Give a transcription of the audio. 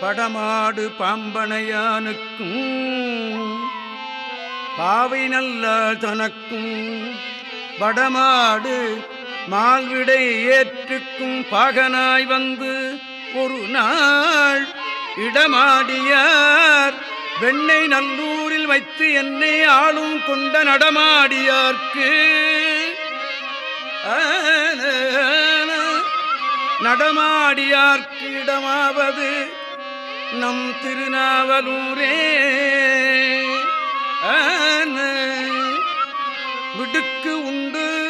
படமாடு பாம்பனையானுக்கும் பாவை நல்ல தனக்கும் படமாடு மால்விடை ஏற்றுக்கும் பாகனாய் வந்து ஒரு நாள் இடமாடியார் வெண்ணை நல்லூரில் வைத்து என்னை ஆளும் கொண்ட நடமாடியார்க்கு நடமாடியார்க்கு இடமாவது நம் திருநாவலூரே. விடுக்கு உண்டு.